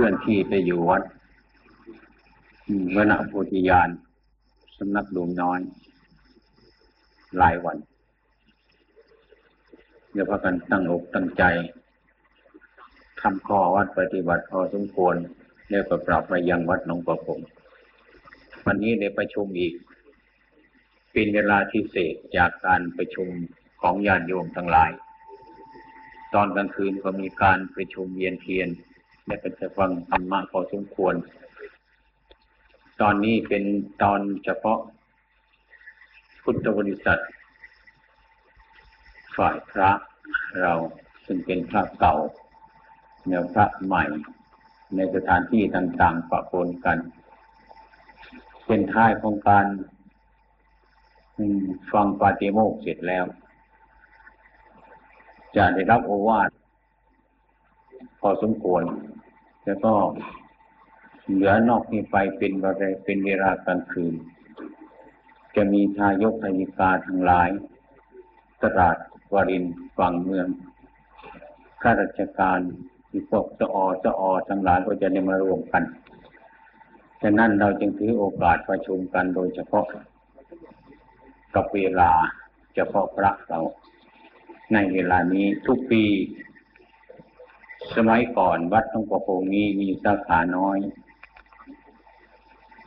ลื่อนที่ไปอยู่วัดวณโพธิญาณสำนักดูมน้อย หลายวัน เดี๋ยวพากันตั้งอกตั้งใจทำข้อวัดปฏิบัติพอสมควรแล้วก็ปรับไปยังวัดหนองประพงวันนี้ได้ประชุมอีก เป็นเวลาที่เศษจากการประชุมของญาติโยมทั้งหลาย ตอนกลางคืนก็มีการประชุมเวียนเทียน และก็จฟังธรรมะพอสมควร ตอนนี้เป็นตอนเฉพาะ พุทธบริษัท ฝ่ายพระเราซึ่งเป็นพระเก่าแนวพระใหม่ ในสถานที่ต่างๆปะปนกัน เป็นท้ายของการฟังปาติโมกเสร็จแล้ว จะได้รับโอวาทพอสมควร แล้วก็เหลือนอกนี้ไปเป็นเวลาเป็นเวลากลางคืน จะมีทายกทายิกาทั้งหลาย ตลาดวารินฝั่งเมืองข้าราชการที่พวกจะอจะอทั้งหลายก็จะได้มารวมกันฉะนั้นเราจึงถือโอกาสประชุมกันโดยเฉพาะ กับเวลาเฉพาะพระเรา ในเวลานี้ทุกปี สมัยก่อนวัดต้องประพงนี้มีสาขาน้อย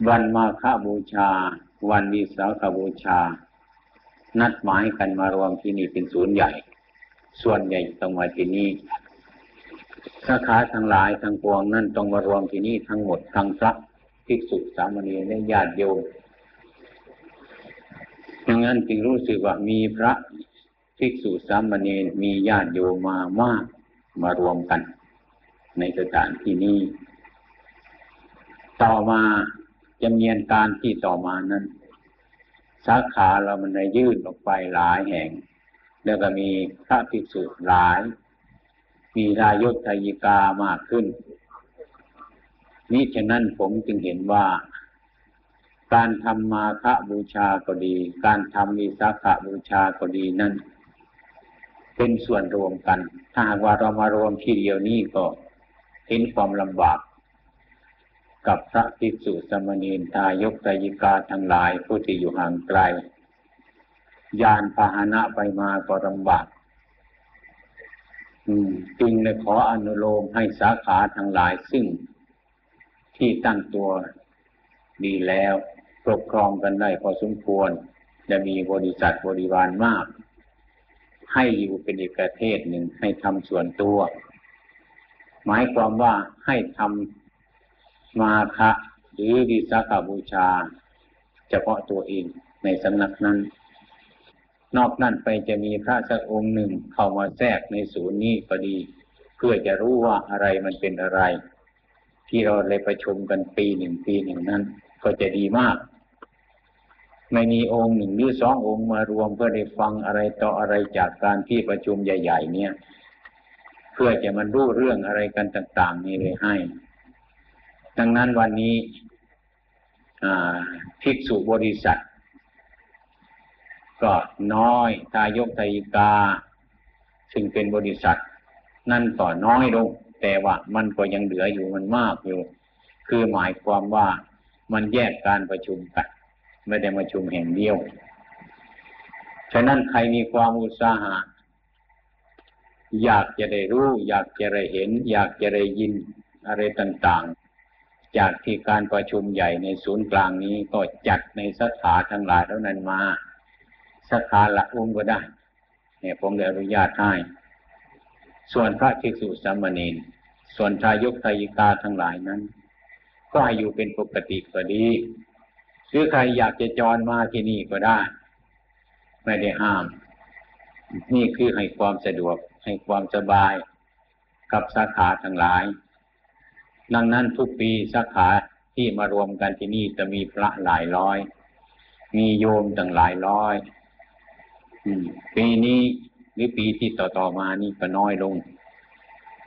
วันมาฆบูชา วันวิสาขบูชา นัดหมายกันมารวมที่นี่เป็นศูนย์ใหญ่ ส่วนใหญ่ต้องมาที่นี่สาขาทั้งหลายทั้งปวงนั่นต้องมารวมที่นี่ทั้งหมดทั้งพระภิกษุสามเณรและญาติโยมดังนั้นจึงรู้สึกว่ามีพระภิกษุสามเณรมีญาติโยมมามากมารวมกัน ในสถานที่นี้ ต่อมาจำเนียนการที่ต่อมานั้น สาขาเรามันได้ยื่นออกไปหลายแห่ง แล้วก็มีพระภิกษุหลาย มีรายศทยิกามากขึ้น นี้ฉะนั้นผมจึงเห็นว่าการทำมาฆบูชาก็ดี การทำวิสาขบูชาก็ดีนั้น เป็นส่วนรวมกัน ถ้าหากว่าเรามารวมที่เดียวนี้ก็ ห็นความลำบาก กับพระภิกษุสมณีนทายกไตยิกาทั้งหลายผู้ที่อยู่ห่างไกล ยานพาหนะไปมาก็ลำบากจึงเลยขออนุโลมให้สาขาทั้งหลายซึ่ง ที่ตั้งตัวดีแล้วปกครองกันได้พอสมควร จะมีบริษัทบริวารมาก ให้อยู่เป็นอีกประเทศหนึ่งให้ทำส่วนตัว หมายความว่าให้ทำมาคะหรือวิสาขาบูชา เฉพาะตัวเองในสำนักนั้น นอกนั้นไปจะมีพระสักองค์หนึ่งเข้ามาแทรกในศูนย์นี้พอดี เพื่อจะรู้ว่าอะไรมันเป็นอะไร ที่เราเลยประชุมกันปีหนึ่งปีหนึ่งนั้น ก็จะดีมากไม่มีองค์หนึ่งหรือสององค์มารวมเพื่อได้ฟังอะไรต่ออะไรจากการที่ประชุมใหญ่ ๆ เนี่ย เพื่อจะมันรู้เรื่องอะไรกันต่าง ๆ นี่เลยให้ ดังนั้นวันนี้ภิกษุบริษัท ก็น้อยทายกทายิกา ซึ่งเป็นบริษัท นั่นก็น้อยลง แต่ว่ามันก็ยังเหลืออยู่มันมากอยู่ คือหมายความว่ามันแยกการประชุมกันไม่ได้มาชุมแห่งเดียว ฉะนั้นใครมีความอุตสาหะ อยากจะได้รู้ อยากจะได้เห็น อยากจะได้ยินอะไรต่างๆ จากที่การประชุมใหญ่ในศูนย์กลางนี้ก็จัดในสถาทั้งหลายเท่านั้นมาสถาละองค์ก็ได้ เนี่ยผมได้อนุญาตให้ ส่วนพระภิกษุสามเณรส่วนชายกทายิกาทั้งหลายนั้น ก็ให้อยู่เป็นปกติก็ดีหรือใครอยากจะจรมาที่นี่ก็ได้ ไม่ได้ห้าม นี่คือให้ความสะดวก ให้ความสบายกับสาขาทั้งหลาย ดังนั้นทุกปีสาขาที่มารวมกันที่นี่จะมีพระหลายร้อย มีโยมตั้งหลายร้อยปีนี้หรือปีที่ต่อๆมานี่ก็น้อยลง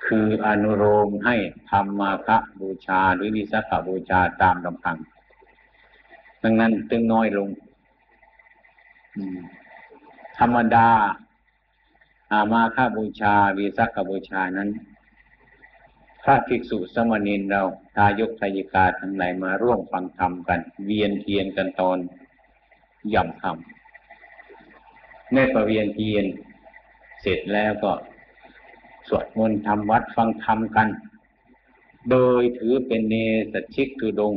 คืออนุโลมให้ทำมาคะบูชาหรือวิสัขบูชาตามลำพัง ดังนั้นจึงน้อยลงธรรมดา อามาค่าบูชาวีสักบูชานั้น พระภิกษุสมณีนเราทายกทายิกาทั้งหลายมาร่วมฟังธรรมกัน เวียนเทียนกันตอนย่ำคำในประเวียนเทียน เสร็จแล้วก็ สวดมนต์ทำวัดฟังธรรมกัน โดยถือเป็นเนสชิกทุดง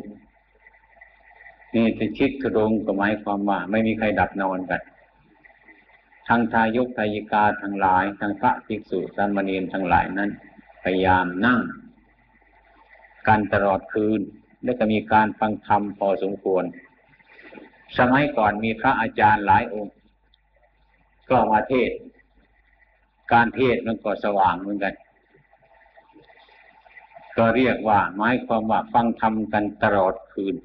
เนสชิกทุดงก็หมายความว่า ไม่มีใครดับนอนกัน ทางทายกทายิกาทั้งหลายทางพระภิกษุสามเณรทั้งหลายนั้น พยายามนั่ง การตลอดคืน และก็มีการฟังธรรมพอสมควร สมัยก่อนมีพระอาจารย์หลายองค์ ก็มาเทศ การเทศมันก็สว่างเหมือนกัน ก็เรียกว่าหมายความว่าฟังธรรมกันตลอดคืน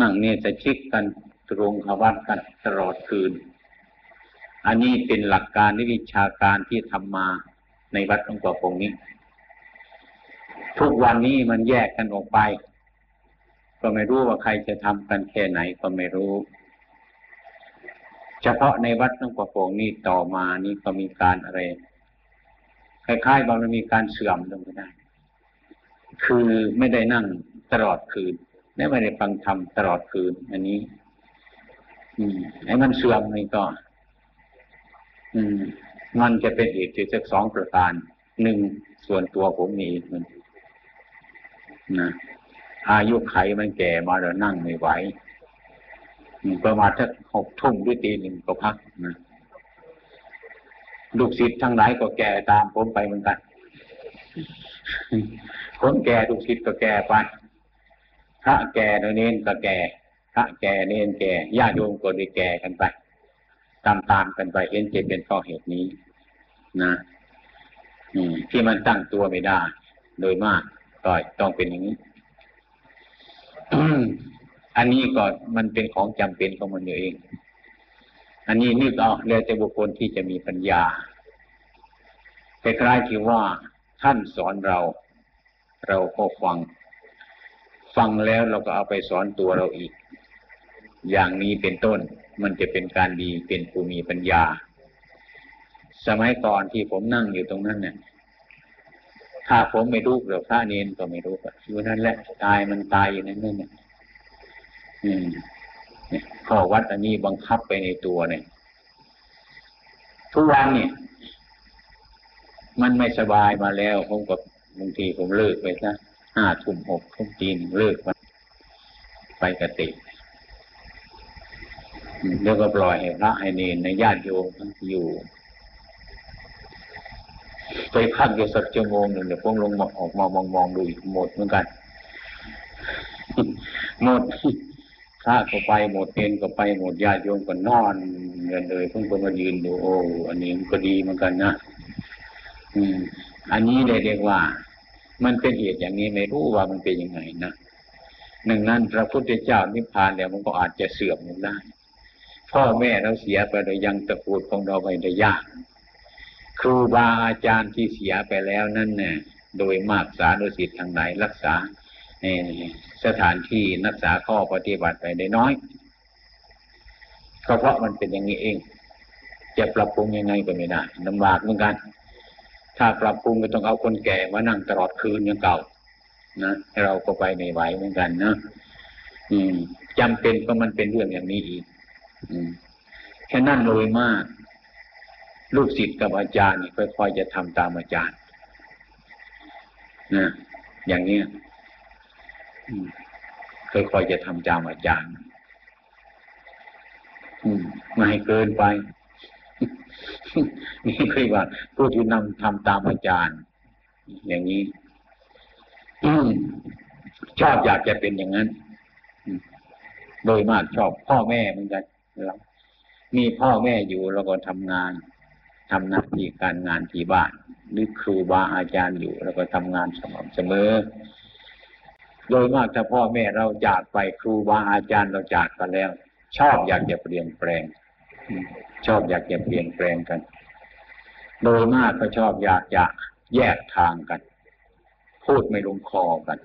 นั่งเนี่ยจะชิกกันตรงขวัตกันตลอดคืน อันนี้เป็นหลักการนิวิชาการที่ทำมาในวัดหลวงปู่คงนี้ ทุกวันนี้มันแยกกันออกไป ก็ไม่รู้ว่าใครจะทำกันแค่ไหนก็ไม่รู้ เฉพาะในวัดหลวงปู่คงนี้ต่อมานี่ก็มีการอะไรคล้ายๆบางมันมีการเสื่อมลงไปได้ คือไม่ได้นั่งตลอดคืนไม่ได้ฟังธรรมตลอดคืน อันนี้ อืมไอ้มันเสื่อมนี่ก็ มันจะเป็นเหตุที่สักสองประการหนึ่งส่วนตัวผมมีนะอายุไขมันแก่มาแล้วนั่งไม่ไหวประมาณสักหกทุ่มด้วยตีหนึ่งก็พักนะลูกศิษย์ทั้งหลายก็แก่ตามผมไปเหมือนกันคนแก่ลูกศิษย์ก็แก่ไปพระแก่เน้นก็แก่พระแก่เน้นแก่ญาติโยมก็ได้แก่กันไป ตามตามกันไปเห็นจะเป็นเพราะเหตุนี้ นะอืที่มันตั้งตัวไม่ได้ โดยมากก็ต้องเป็นอย่างนี้ อันนี้ก็มันเป็นของจำเป็นของมันเอง อันนี้นึกเอาแล้วจะบุคคลที่จะมีปัญญาคล้ายๆที่ว่าท่านสอนเรา เราก็ฟัง ฟังแล้วเราก็เอาไปสอนตัวเราอีก อย่างนี้เป็นต้นมันจะเป็นการดีเป็นผู้มีปัญญา สมัยก่อนที่ผมนั่งอยู่ตรงนั้นเนี่ยถ้าผมไม่รู้เรือพระเนนก็ไม่รู้อยู่นั่นแหละตายมันตายอยู่นั่นนี่นี่ยอืมเนี่ยข้อวัดอันนี้บังคับไปในตัวเนี่ยทุกวันเนี่ย มันไม่สบายมาแล้วผมกับบางทีผมเลิกไปซะห้าทุ่มหกทุ่มจีนเลิกไปกติ แล้วก็ปล่อยให้พระให้เนรในญาติโยมอยู่ ไปพักอยู่สักชั่วโมงหนึ่งเดี๋ยวพวกลงมาออกมามองมองดูอีกหมดเหมือนกัน หมดพระก็ไปหมดเนรก็ไปหมดญาติโยมก็นอนเงินเลยเพิ่งมายืนดูโอ้อันนี้มันก็ดีเหมือนกันนะอืม อันนี้เรียกว่า มันเป็นเหตุอย่างนี้ไม่รู้ว่ามันเป็นยังไงนะหนึ่งนั้นพระพุทธเจ้านิพพานแล้วมันก็อาจจะเสื่อมลงได้ พ่อแม่เราเสียไปโดยยังตระกูลของเราไปได้ยาก ครูบาอาจารย์ที่เสียไปแล้วนั่นเนี่ยโดยมากสานุสิทธิ์ทางไหนรักษาสถานที่รักษาข้อปฏิบัติไปได้น้อยก็เพราะมันเป็นอย่างนี้เอง จะปรับปรุงยังไงก็ไม่ได้ลำบากเหมือนกัน ถ้าปรับปรุงก็ต้องเอาคนแก่มานั่งตลอดคืนอย่างเก่านะเราก็ไปไม่ไหวเหมือนกันนะอืมจำเป็นก็มันเป็นเรื่องอย่างนี้อีก แค่นั่นโดยมาก ลูกศิษย์กับอาจารย์นี่ค่อยๆจะทำตามอาจารย์นะอย่างนี้ค่อยๆจะทำตามอาจารย์ไม่ให้เกินไป นี่คือว่าผู้ที่นำทำตามอาจารย์ อย่างนี้ชอบอยากจะเป็นอย่างนั้น โดยมากชอบพ่อแม่เหมือนกัน มีพ่อแม่อยู่เราก็ทำงานทำหน้าที่การงานที่บ้านหรือครูบาอาจารย์อยู่เราก็ทำงานสม่ำเสมอ โดยมากถ้าพ่อแม่เราจากไปครูบาอาจารย์เราจากไปแล้ว ชอบอยากจะเปลี่ยนแปลง ชอบอยากจะเปลี่ยนแปลงกัน โดยมากก็ชอบอยากจะแยกทางกัน พูดไม่ลงคอกัน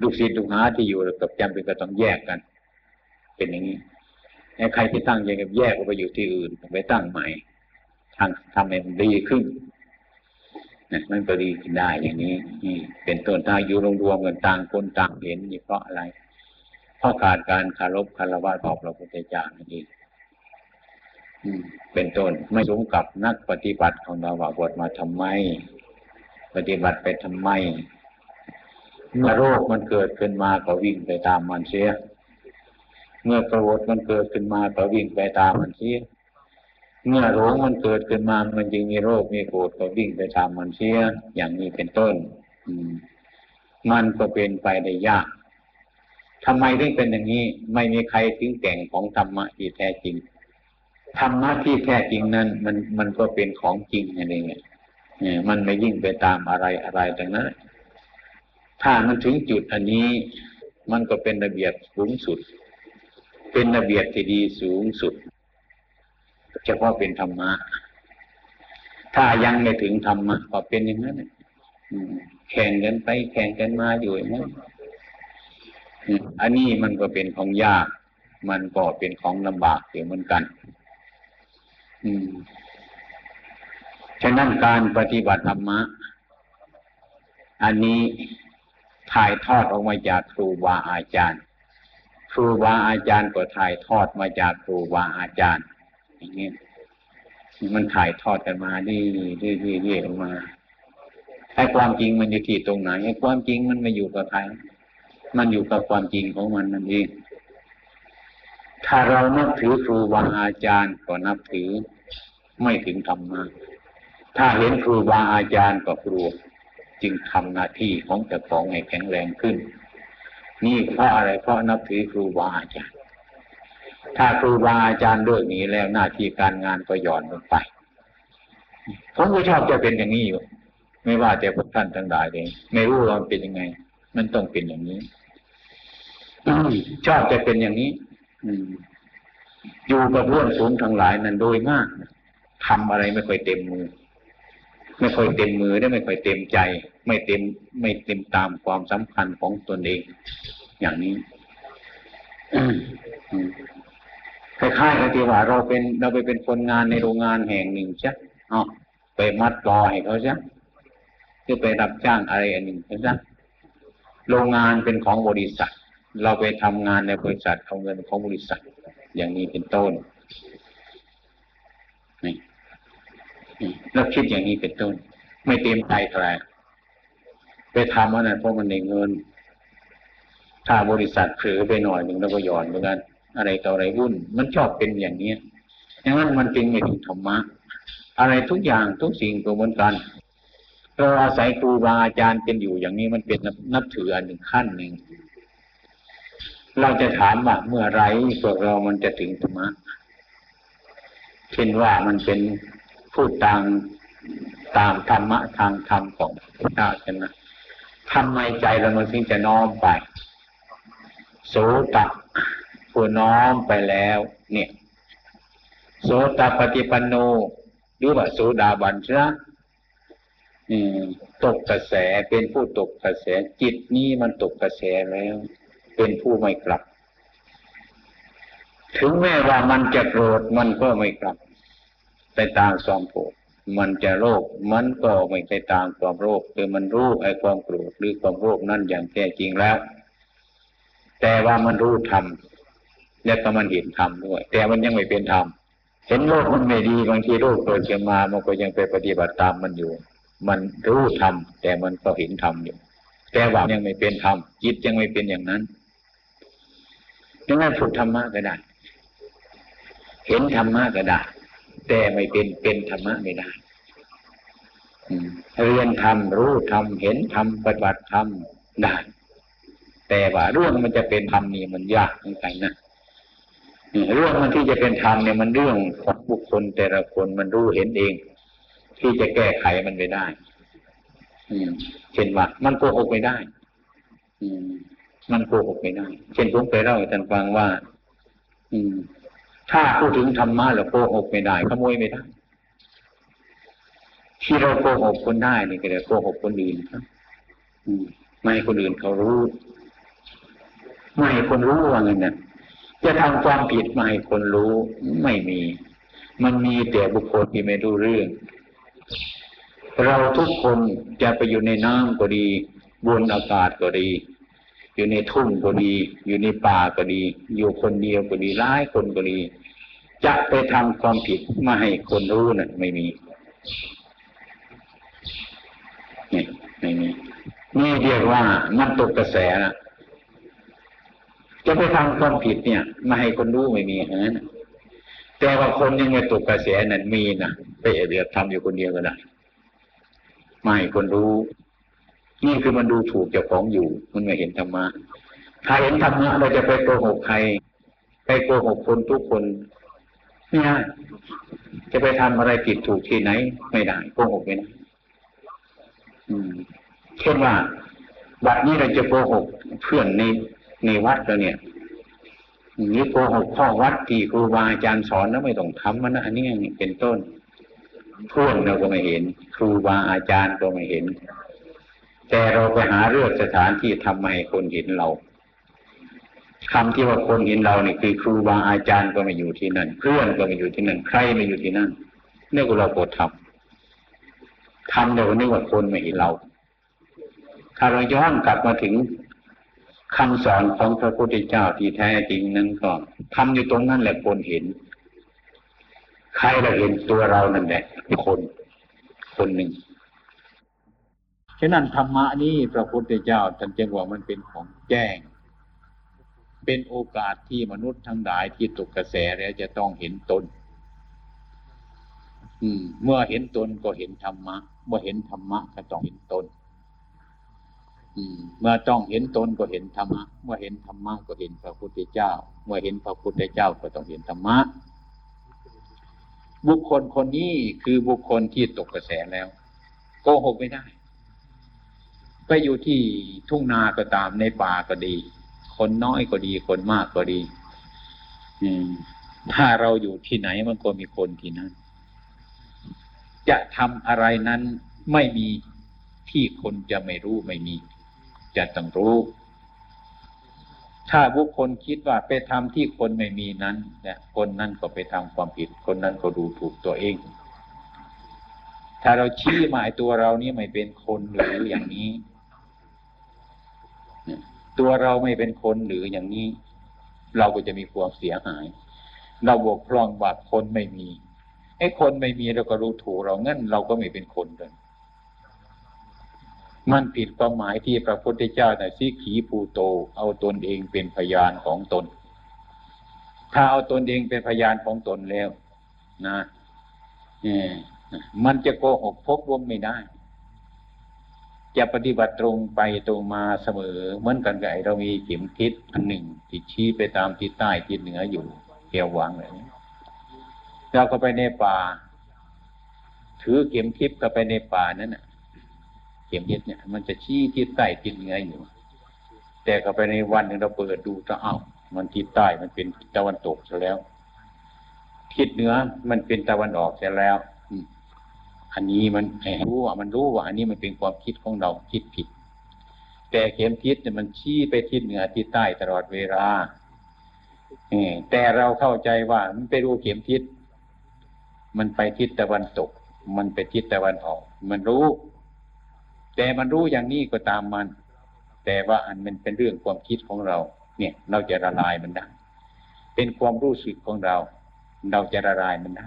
ลูกศิษย์ลูกหาที่อยู่กับจำเป็นก็ต้องแยกกัน เป็นอย่างนี้ ใครที่ตั้งย่างแยกออกไปอยู่ที่อื่นไปตั้งใหม่ทางทำให้มันดีขึ้นมันก็ดีขึ้นได้อย่างนี้นี่เป็นต้นถ้าอยู่รวมๆกันต่างคนต่างเห็นนี่เพราะอะไร เพราะขาดการคารพคารวะต่อพระพุทธเจ้านั่นเองเป็นต้นไม่สมกับนักปฏิบัติของเราว่าบวชมาทำไม ปฏิบัติไปทำไมเมื่อโรคมันเกิดขึ้นมาก็วิ่งไปตามมันเสีย เมื่อโกรธมันเกิดขึ้นมาก็วิ่งไปตามมันเสียเมื่อหลงมันเกิดขึ้นมามันจึงมีโรคมีโกรธก็วิ่งไปตามมันเสียอย่างนี้เป็นต้น อืม มันก็เป็นไปได้ยากทำไมถึงเป็นอย่างนี้ ไม่มีใครถึงแก่งของธรรมะที่แท้จริงธรรมะที่แท้จริงนั้น มันมันก็เป็นของจริงนั่นเงเนี่ยมันไม่ยิ่งไปตามอะไรอะไรดังนั้นถ้ามันถึงจุดอันนี้ มันก็เป็นระเบียบสูงสุด เป็นระเบียบที่ดีสูงสุด เฉพาะเป็นธรรมะ ถ้ายังไม่ถึงธรรมะก็เป็นอย่างนั้นแข่งกันไปแข่งกันมาอยู่อย่างนั้นอันนี้มันก็เป็นของยาก มันก็เป็นของลำบากเหมือนกัน อืมฉะนั้นการปฏิบัติธรรมะ อันนี้ถ่ายทอดออกมาจากครูบาอาจารย์ ครูบาอาจารย์ก็ถ่ายทอดมาจากครูบาอาจารย์ อย่างนี้ยมันถ่ายทอดกันมาดีดีดีดีออกมาไอ้ความจริงมันอยู่ที่ตรงไหนไอ้ความจริงมันไม่อยู่กับใครมันอยู่กับความจริงของมันนั่นเองถ้าเรานับถือครูบาอาจารย์ก็นับถือไม่ถึงธรรมะถ้าเห็นครูบาอาจารย์ก็กลัวจึงทำหน้าที่ของเจ้าของให้แข็งแรงขึ้น นี่เพราะอะไรเพราะนับถือครูบาอาจารย์ถ้าครูบาอาจารย์เลิกนี้แล้วหน้าที่การงานก็หย่อนลงไปผมก็ชอบจะเป็นอย่างนี้อยู่ ไม่ว่าแต่พวกท่านทั้งหลายเลยไม่รู้ว่ามันเป็นยังไง มันต้องเป็นอย่างนี้ชอบจะเป็นอย่างนี้ อืมอยู่กับเพื่อนสูงทั้งหลายนั้นโดยมากทำอะไรไม่ค่อยเต็มมือ ไม่ค่อยเต็มมือได้ไม่ค่อยเต็มใจ ไม่เต็มไม่เต็มตามความสำคัญของตนเอง อย่างนี้คล้ายๆกับที่ว่าเราเป็นเราไปเป็นคนงานในโรงงานแห่งหนึ่งใช่อ๋อไปมัดรอให้เขาใช่คือไปรับจ้างอะไรอันหนึ่งใช่ไหมโรงงานเป็นของบริษัท เราไปทำงานในบริษัทเอาเงินของบริษัท อย่างนี้เป็นต้น แล้วคิดอย่างนี้เป็นต้น ไม่เต็มใจเท่าไรไปทำว่านั้นเพราะมันในเงิน ถ้าบริษัทเผลอไปหน่อยหนึ่งแล้วก็หย่อนเหมือนกันอะไรต่ออะไรวุ่น มันชอบเป็นอย่างนี้อย่างนั้นมันเป็นไม่ถึงธรรมะ อะไรทุกอย่างทุกสิ่งก็เหมือนกันเราอาศัยครูบาอาจารย์เป็นอยู่อย่างนี้มันเป็นนับถืออันหนึ่งขั้นหนึ่ง เราจะถามว่าเมื่อไรพวกเรามันจะถึงธรรมะเช่นว่ามันเป็น พูดตามตามธรรมะทางธรรมของพระเจ้าใช่ไหมทำไมใจเรามันถึงจะน้อมไปโสตะผู้น้อมไปแล้ว เนี่ย โสตปฏิปันโนหรือว่าโสดาบันชะตกกระแสเป็นผู้ตกกระแสจิตนี้มันตกกระแสแล้ว เป็นผู้ไม่กลับ ถึงแม้ว่ามันจะโกรธมันก็ไม่กลับ ไปตามความโกรธมันจะโรคมันก็ไม่ไปตามความโรคคือมันรู้ไอ้ความโกรธหรือความโรคนั่นอย่างแท้จริงแล้ว แต่ว่ามันรู้ธรรมและก็มันเห็นธรรมด้วย แต่มันยังไม่เป็นธรรมเห็นโลกมันไม่ดีบางทีโรคเกิดขึ้นมามันก็ยังไปปฏิบัติตามมันอยู่ มันรู้ธรรมแต่มันก็เห็นธรรมอยู่แต่ว่ายังไม่เป็นธรรมจิตยังไม่เป็นอย่างนั้นยังไงฝึกธรรมะก็ได้ เห็นธรรมะก็ได้ แต่ไม่เป็นเป็นธรรมะไม่ได้เรียนธรรมรู้ธรรมเห็นธรรมปฏิบัติธรรมได้แต่ว่าเรื่องมันจะเป็นธรรมนี่มันยากเหมือนกันนะเรื่องมันที่จะเป็นธรรมเนี่ยมันเรื่องของบุคคลแต่ละคนมันรู้เห็นเอง ที่จะแก้ไขมันไม่ได้ อืมเช่นว่ามันโกหกไม่ได้ อืมมันโกหกไม่ได้ เช่นผมเคยเล่าให้ท่านฟังว่า อืม ถ้าพูดถึงธรรมะเราโกหกไม่ได้ขโมยไม่ได้ ที่เราโกหกคนได้นี่ก็เลยโกหกคนอื่นครับไม่ให้คนอื่นเขารู้ ไม่ให้คนรู้ว่าไงเนี่ยจะทำความผิดไม่ให้คนรู้ไม่มี มันมีแต่บุคคลที่ไม่รู้เรื่อง เราทุกคนจะไปอยู่ในน้ำก็ดี บนอากาศก็ดี อยู่ในทุ่งก็ดี อยู่ในป่าก็ดี อยู่คนเดียวก็ดีหลายคนก็ดี จะไปทำความผิดมาให้คนรู้นั่นไม่มีนี่ไม่มีนี่เรียกว่ามันตกกระแสนะจะไปทำความผิดเนี่ยมาให้คนรู้ไม่มีฮะแต่ว่าคนยังไม่ตกกระแสนั้นมีนะไปเรียกทำอยู่คนเดียวก็ได้ไม่คนรู้ นี่คือมันดูถูกเจ้าของอยู่ มันไม่เห็นธรรมะถ้าเห็นธรรมะเราจะไปโกหกใคร ไปโกหกคนทุกคน เนี่ย จะไปทำอะไรผิดถูกที่ไหน ไม่ได้โกหกไม่ได้เช่นว่าบัดนี้เราจะโกหกเพื่อนในในวัดเราเนี่ยนี่โกหกพ่อวัดที่ครูบาอาจารย์สอนแล้วไม่ต้องทำมันนะอันนี้เป็นต้นเพื่อนเราก็ไม่เห็น ครูบาอาจารย์ก็ไม่เห็น แต่เราไปหาเรื่องสถานที่ทำให้คนเห็นเราคำที่ว่าคนเห็นเราเนี่ยคือครูบาอาจารย์ก็ม่อยู่ที่นั่น เพื่อนก็ม่อยู่ที่นั่นใครม่อยู่ที่นั่นนี่ก็เราโกรธทำทำเดี๋ยวนี้ว่าคนไม่เห็นเรา ถ้าเราย้อนกลับมาถึงคำสอนของพระพุทธเจ้าที่แท้จริงนั้นก็ทำอยู่ตรงนั้นแหละคนเห็น ใครเราเห็นตัวเรานั่นแหละคน คนหนึ่งะนั้นธรรมะนี้พระพุทธเจ้าท่านจึงว่ามันเป็นของแจ้ง เป็นโอกาสที่มนุษย์ทั้งหลายที่ตกกระแสแล้วจะต้องเห็นตนอืมเมื่อเห็นตนก็เห็นธรรมะ เมื่อเห็นธรรมะก็ต้องเห็นตนเมื่อต้องเห็นตนก็เห็นธรรมะ เมื่อเห็นธรรมะก็เห็นพระพุทธเจ้า เมื่อเห็นพระพุทธเจ้าก็ต้องเห็นธรรมะ บุคคลคนนี้คือบุคคลที่ตกกระแสแล้วโกหกไม่ได้ ไปอยู่ที่ทุ่งนาก็ตามในป่าก็ดี คนน้อยก็ดีคนมากก็ดี อืม ถ้าเราอยู่ที่ไหนมันก็มีคนที่นั้นจะทำอะไรนั้นไม่มีที่คนจะไม่รู้ไม่มี จะต้องรู้ ถ้าบุคคลคิดว่าไปทำที่คนไม่มีนั้นเนี่ยคนนั้นก็ไปทำความผิด คนนั้นก็ดูถูกตัวเอง ถ้าเราชี้หมายตัวเรานี่ไม่เป็นคนหรืออย่างนี้ ตัวเราไม่เป็นคนหรืออย่างนี้ เราก็จะมีความเสียหาย เราบกพร่องว่าคนไม่มีไอ้คนไม่มีเราก็รู้ถูกเรางั้นเราก็ไม่เป็นคนเลยมันผิดความหมายที่พระพุทธเจ้าในสิขีภูโต เอาตนเองเป็นพยานของตน ถ้าเอาตนเองเป็นพยานของตนแล้ว นะมันจะโกหกพกลมไม่ได้ จะปฏิบัติตรงไปตรงมาเสมอ เหมือนกันกับเรามีเข็มทิศอันหนึ่งที่ชี้ไปตามทิศใต้ทิศเหนืออยู่เกี่ยวหวังเลยเราก็ไปในป่า ถือเข็มทิศก็ไปในป่านั้นน่ะ เข็มทิศเนี่ย มันจะชี้ทิศใต้ทิศเหนืออยู่ แต่ก็ไปในวันหนึ่งเราเปิดดูจะเอ้ามันทิศใต้มันเป็นตะวันตกซะแล้ว ทิศเหนือมันเป็นตะวันออกเสียแล้ว อันนี้มันรู้ว่ามันรู้ว่าอันนี้มันเป็นความคิดของเราคิดผิด แต่เข็มทิศเนี่ยมันชี้ไปทิศเหนือทิศใต้ตลอดเวลาแต่เราเข้าใจว่ามันไปรู้เข็มทิศ มันไปทิศตะวันตก มันไปทิศตะวันออก มันรู้ แต่มันรู้อย่างนี้ก็ตามมัน แต่ว่าอันมันเป็นเรื่องความคิดของเรา เนี่ย เราจะละลายมันได้เป็นความรู้สึกของเรา เราจะละลายมันได้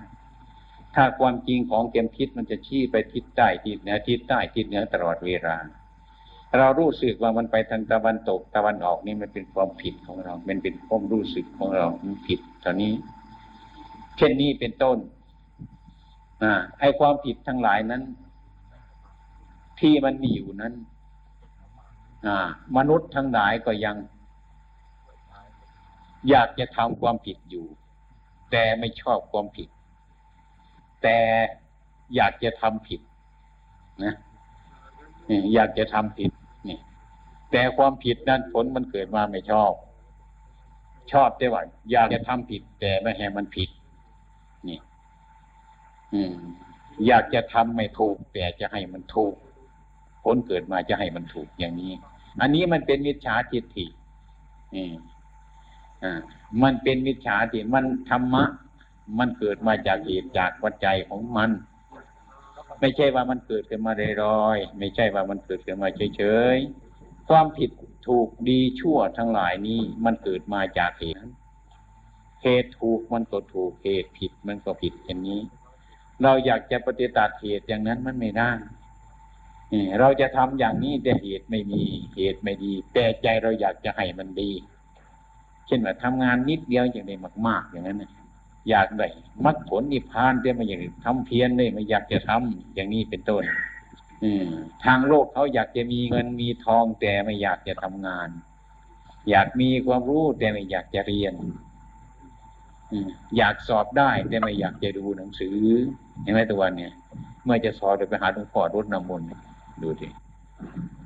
ถ้าความจริงของเกมคิดมันจะชี้ไปทิศใต้ทิศเหนือทิศใต้ทิศเหนือตลอดเวลา เรารู้สึกว่ามันไปทางตะวันตกตะวันออกนี่มันเป็นความผิดของเรา มันเป็นความรู้สึกของเรามันผิดตอนนี้ เช่นนี้เป็นต้นอไอความผิดทั้งหลายนั้น ที่มันมีอยู่นั้นมนุษย์ทั้งหลายก็ยัง อยากจะทำความผิดอยู่ แต่ไม่ชอบความผิด แต่อยากจะทำผิด นะอยากจะทำผิดนี่แต่ความผิดนั้นผลมันเกิดมาไม่ชอบ ชอบแต่ว่าอยากจะทำผิด แต่ไม่ให้มันผิด นี่ อืม อยากจะทำไม่ถูก แต่จะให้มันถูก ผลเกิดมาจะให้มันถูกอย่างนี้ อันนี้มันเป็นมิจฉาทิฏฐินี่อ่ามันเป็นมิจฉาทิฏฐิมันธรรมะ มันเกิดมาจากเหตุจากปัจจัยของมัน ไม่ใช่ว่ามันเกิดขึ้นมาลอยๆไม่ใช่ว่ามันเกิดขึ้นมาเฉยๆความผิดถูกดีชั่วทั้งหลายนี้มันเกิดมาจากเหตุเหตุถูกมันก็ถูกเหตุผิดมันก็ผิดอย่างนี้ เราอยากจะปฏิบัติเหตุอย่างนั้นมันไม่ได้เราจะทำอย่างนี้แต่เหตุไม่มีเหตุไม่ดี แต่ใจเราอยากจะให้มันดี เช่นว่าทำงานนิดเดียวอย่างนี้มาก ๆ อย่างนั้น อยากได้มรรคผลนิพพานแต่ไม่อยากทำเพียรเลยไม่อยากจะทำอย่างนี้เป็นต้นทางโลกเขาอยากจะมีเงินมีทองแต่ไม่อยากจะทำงาน อยากมีความรู้แต่ไม่อยากจะเรียนอยากสอบได้แต่ไม่อยากจะดูหนังสือเห็นไหมตัววันเนี่ย เมื่อจะสอบเดี๋ยวไปหาหลวงพ่อรถน้ำมนต์ดูสิ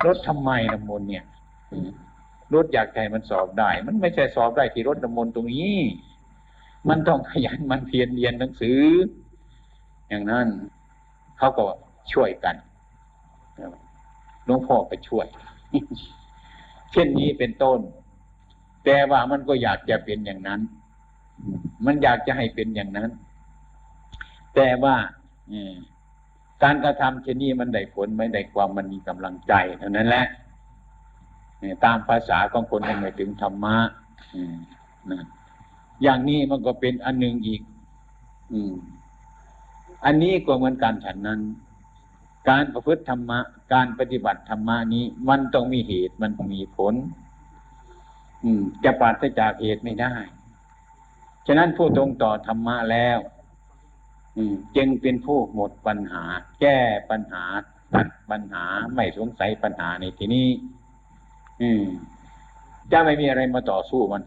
รถทำไมน้ำมนต์เนี่ยรถอยากให้มันสอบได้ มันไม่ใช่สอบได้ที่รถน้ำมนต์ตรงนี้ มันต้องขยันมันเพียรเรียนหนังสือ อย่างนั้นเขาก็ช่วยกันหลวงพ่อไปช่วย เช่นนี้เป็นต้น แต่ว่ามันก็อยากจะเป็นอย่างนั้น มันอยากจะให้เป็นอย่างนั้น แต่ว่าการกระทำเช่นนี้มันได้ผลไม่ได้ความมันมีกำลังใจเท่านั้นแหละตามภาษาของคนที่ไม่ถึงธรรมะ อย่างนี้มันก็เป็นอันหนึ่งอีก อืม อันนี้ก็เหมือนการฉันนั้น การประพฤติธรรมะ การปฏิบัติธรรมะนี้ มันต้องมีเหตุมันต้องมีผล อืม จะปราศจากเหตุไม่ได้ ฉะนั้นผู้ตรงต่อธรรมะแล้วจึงเป็นผู้หมดปัญหา แก้ปัญหาตัดปัญหาไม่สงสัยปัญหาในที่นี้ อืมจะไม่มีอะไรมาต่อสู้มัน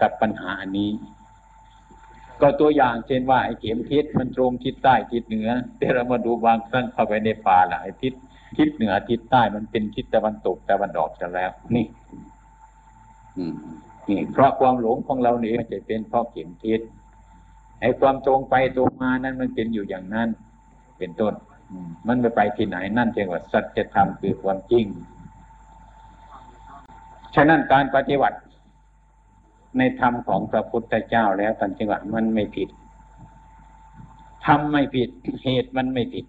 กับปัญหาอันนี้ ก็ตัวอย่างเช่นว่าไอ้เข็มทิศมันตรงทิศใต้ทิศเหนือแต่เรามาดูบางครั้งเข้าไปในป่าหลายทิศทิศเหนือทิศใต้มันเป็นทิศตะวันตกตะวันออกกันแล้ว นี่อนี่ เพราะความหลงของเราเนี่มันจะเป็นเพราะเข็มทิศไอ้ความตรงไปตรงมานั้นมันเป็นอยู่อย่างนั้น เป็นต้นมันไม่ไปที่ไหนนั่นเองว่าสัจธรรมคือความจริง ฉะนั้นการปฏิบัติ ในธรรมของพระพุทธเจ้าแล้วท่านจึงว่ามันไม่ผิดทำไม่ผิดเหตุมันไม่ผิด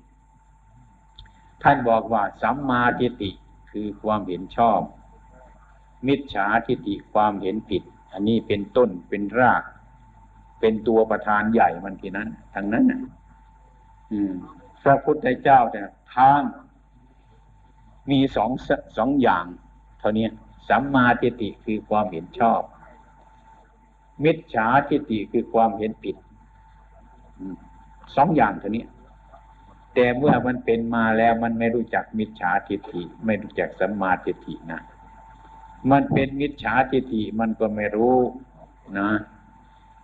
ท่านบอกว่าสัมมาทิฏฐิคือความเห็นชอบ มิจฉาทิฏฐิความเห็นผิด อันนี้เป็นต้นเป็นราก เป็นตัวประธานใหญ่มันที่นั้นทางนั้นอืมพระพุทธเจ้าเนี่ยทาง มีสองสองอย่าง เท่านี้สัมมาทิฏฐิคือความเห็นชอบ มิจฉาทิฏฐิคือความเห็นผิดสองอย่างเท่านี้ แต่เมื่อมันเป็นมาแล้วมันไม่รู้จักมิจฉาทิฏฐิไม่รู้จักสัมมาทิฏฐินะมันเป็นมิจฉาทิฏฐิมันก็ไม่รู้นะ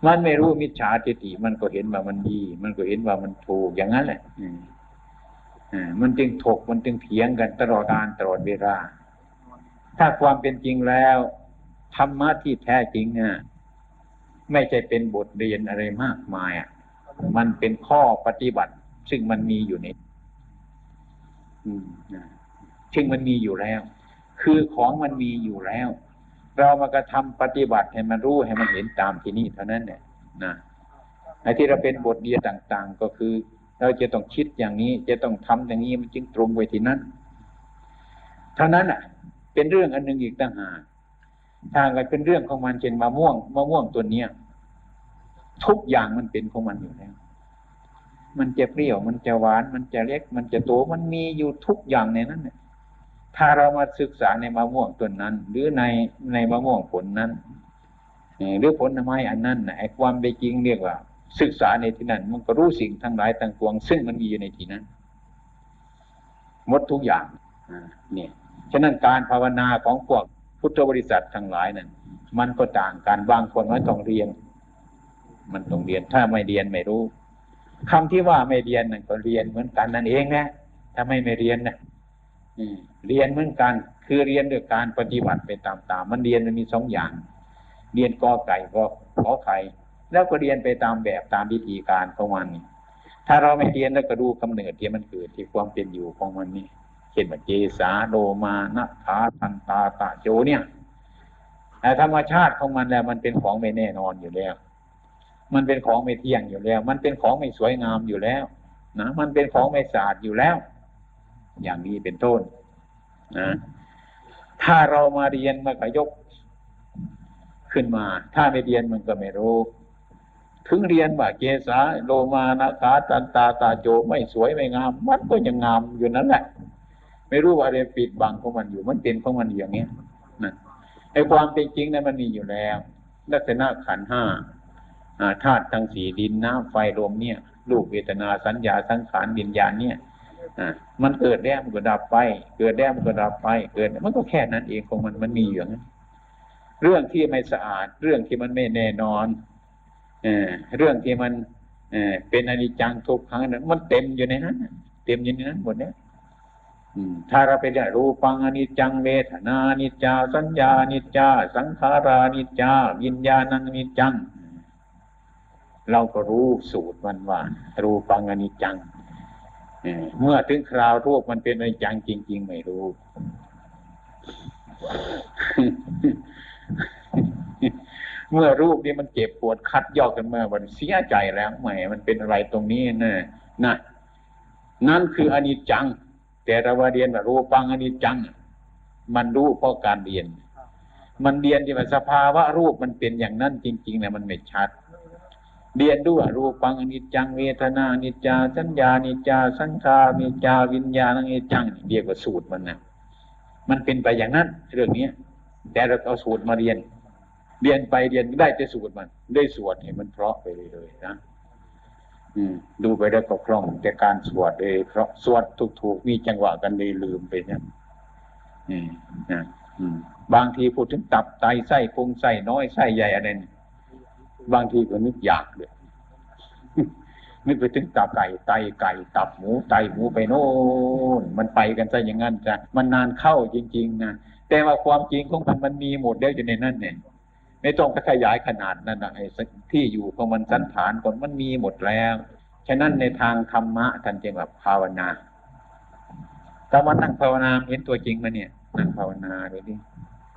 มันไม่รู้มิจฉาทิฏฐิมันก็เห็นว่ามันดี มันก็เห็นว่ามันถูกอย่างนั้นแหละอมันจึงถกมันจึงเถียงกันตลอดการตลอดเวลา ถ้าความเป็นจริงแล้วธรรมะที่แท้จริงเนี่ย ไม่ใช่เป็นบทเรียนอะไรมากมายอะ มันเป็นข้อปฏิบัติ ซึ่งมันมีอยู่ในซึ่งมันมีอยู่แล้ว คือของมันมีอยู่แล้ว เรามากระทำปฏิบัติให้มันรู้ให้มันเห็นตามที่นี่เท่านั้นเนี่ยนะไอ้ที่เราเป็นบทเรียนต่าง ๆ ก็คือ เราจะต้องคิดอย่างนี้ จะต้องทำอย่างนี้มันจึงตรงไปที่นั้นเท่านั้นอะ เป็นเรื่องอันหนึ่งอีกต่างหาก ถ้าเป็นเรื่องของมันเช่นมะม่วงมะม่วงตัวเนี้ยทุกอย่างมันเป็นของมันอยู่แล้วมันจะเปรี้ยว มันจะหวาน มันจะเล็ก มันจะโต มันมีอยู่ทุกอย่างในนั้นเนี่ย ถ้าเรามาศึกษาในมะม่วงต้นนั้น หรือในในมะม่วงผลนั้น หรือผลไม้อันนั้นไอ้ความเป็นจริงเรียกว่า ศึกษาในที่นั้น มันก็รู้สิ่งทั้งหลายต่างปวง ซึ่งมันมีอยู่ในที่นั้น หมดทุกอย่างเนี่ย ฉะนั้นการภาวนาของพวก พุทธบริษัททั้งหลายนั้นมันก็ต่างกันบางคนไม่ต้องเรียน มันต้องเรียนถ้าไม่เรียนไม่รู้คำที่ว่าไม่เรียนนั่นก็เรียนเหมือนกันนั่นเองนะถ้าไม่ไม่เรียนนะเรียนเหมือนกัน คือเรียนด้วยการปฏิบัติไปตามๆมันเรียนมันมีสองอย่าง เรียนกอไก่ก็ขอไข่แล้วก็เรียนไปตามแบบตามวิธีการของมันถ้าเราไม่เรียนแล้วก็ดูกำเนิดที่มันเกิดที่ความเป็นอยู่ของมันนี่ เช่นว่าเจสาโลมานะขาทันตาตาโจเนี่ยแต่ธรรมชาติของมันแล้วมันเป็นของไม่แน่นอนอยู่แล้ว มันเป็นของไม่เที่ยงอยู่แล้ว มันเป็นของไม่สวยงามอยู่แล้วนะมันเป็นของไม่สะอาดอยู่แล้ว อย่างนี้เป็นต้นนะถ้าเรามาเรียนมันก็ยกขึ้นมา ถ้าไม่เรียนมันก็ไม่รู้ ถึงเรียนว่าเกษาโลมานะขาตันตาตาโจไม่สวยไม่งาม มันก็ยังงามอยู่นั่นแหละ ไม่รู้ว่าอะไรปิดบังของมันอยู่ มันเป็นของมันอย่างนี้นะไอ้ความเป็นจริงนั้นมันมีอยู่แล้ว ลักษณะขันห้าธาตุทั้งสี่ดินน้ำไฟลมเนี่ยรูปเวทนาสัญญาสังขารวิญญาณเนี่ยมันเกิดแล้วมันก็ดับไป เกิดแล้วมันก็ดับไป เกิด มันก็แค่นั้นเองของมันมันมีอยู่นั้นเรื่องที่ไม่สะอาด เรื่องที่มันไม่แน่นอนเอเรื่องที่มันเอเป็นอนิจจังทุกครั้งนั้นมันเต็มอยู่ในนั้นเต็มอยู่ในนั้นหมดเนี่ย ถ้าเราไปได้รูปังอนิจจังเวทนานิจจา สัญญานิจจา สังขารานิจจา วิญญาณังนิจจัง เราก็รู้สูตรมันว่ารูปังอนิจจังเมื่อถึงคราวรูปมันเป็นอนิจจังจริง ๆ ไม่รู้เมื่อรูปนี้มันเจ็บปวดคัดยอกกันเมื่อมันเสียใจแล้วแหมมันเป็นอะไรตรงนี้นะนะนั่นคืออนิจจัง แต่เราเรียนว่ารูปังอันิจจัง มันรู้เพราะการเรียน มันเรียนที่ว่าสภาวะรูปมันเป็นอย่างนั้นจริงๆนะมันไม่ชัด เรียนด้วยรูปังอนิจจังเวทนานิจจาสัญญานิจจาสังขารนิจจาวิญญาณนิจจังเรียกว่าสูตรมันนะมันเป็นไปอย่างนั้นเรื่องนี้แต่เราเอาสูตรมาเรียน เรียนไปเรียนได้แต่สูตรมัน ได้สวดให้มันเพราะไปเลยๆนะ ดูไปได้ก็คล่อง แต่การสวดเลยเพราะสวดถูกๆมีจังหวะกันเลยลืมไปเนี่ยบางทีพูดถึงตับไตไส้พุงไส้น้อยไส้ใหญ่อะไรนี่บางทีก็นึกอยากเลยนึกไปถึงตับไก่ไตไก่ ตับหมูไตหมูไปโน่นมันไปกันซะอย่างนั้นจ้ะมันนานเข้าจริง ๆนะแต่ว่าความจริงของมันมันมีหมดแล้วอยู่ในนั้นเนี่ย ไม่ต้องขยายขนาดนั้นนะไอ้ที่อยู่ของมันสันฐานก่อนมันมีหมดแล้ว ฉะนั้นในทางธรรมะท่านจึงแบบภาวนาถ้ามานั่งภาวนาเห็นตัวจริงมาเนี่ย นั่งภาวนาเลยดิ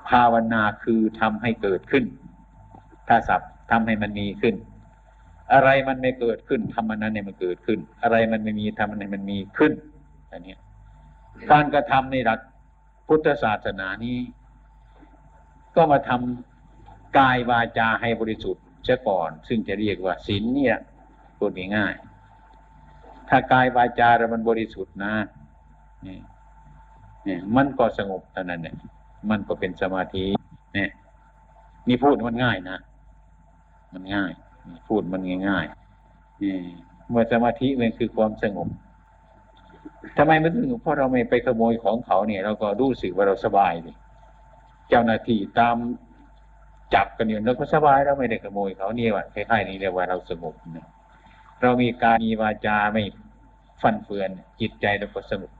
ภาวนาคือทำให้เกิดขึ้น ถ้าศัพท์ทำให้มันมีขึ้น อะไรมันไม่เกิดขึ้นทำมันนั้นเนี่ยมันเกิดขึ้น อะไรมันไม่มีทำมันให้มันมีขึ้นอันนี้การกระทำในหลักพุทธศาสนานี้ ก็มาทำ กายวาจาให้บริสุทธิ์เสียก่อน ซึ่งจะเรียกว่าศีลเนี่ยพูดง่าย ถ้ากายวาจาเรามันบริสุทธิ์นะนี่นี่มันก็สงบเท่านั้นเนี่ยมันก็เป็นสมาธิเนี่ยนี่พูดมันง่ายนะ มันง่าย พูดมันง่ายๆเมื่อสมาธิมันคือความสงบทำไมมันถึงเพราะเราไม่ไปขโมยของเขาเนี่ย เราก็รู้สึกว่าเราสบายเลยเจ้าหน้าที่ตาม จับกันอยู่เราก็สบายเราไม่ได้ขโมยเขาเนี่ยว่าคล้ายๆนี้เรียกว่าเราสงบนะเรามีการมีวาจาไม่ฟันเฟือน จิตใจเราก็สงบ